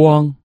光